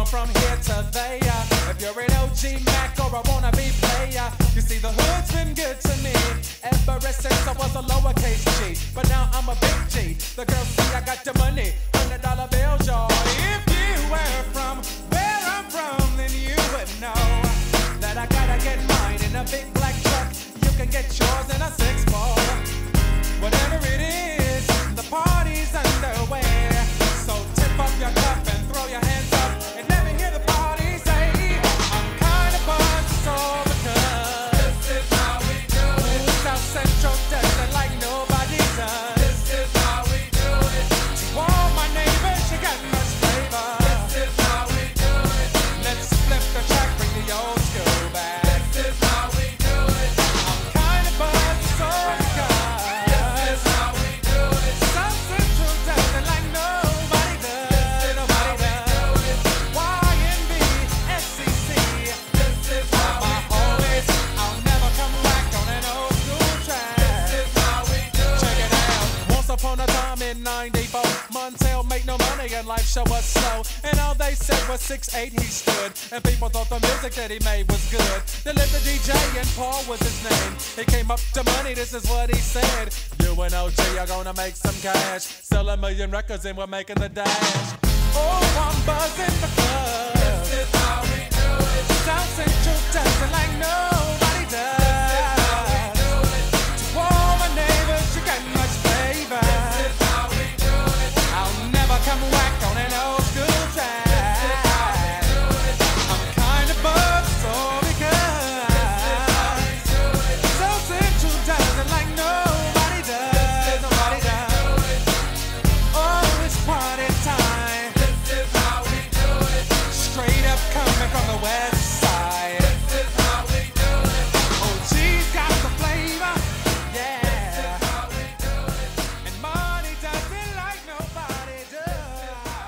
and from here to there. If you're an OG Mac or a wannabe player, you see the hood's been good to me ever since I was a lowercase G. But now I'm a big G. The girls see I got the money, hundred dollar bills, y'all. In 94, Montel made no money and life show was slow. And all they said was 6'8 he stood. And people thought the music that he made was good. The DJ and Paul was his name. He came up to money, this is what he said. You and OG are gonna make some cash. Sell a million records and we're making the dash. Oh, I'm buzzing because this is how we do it. South Central does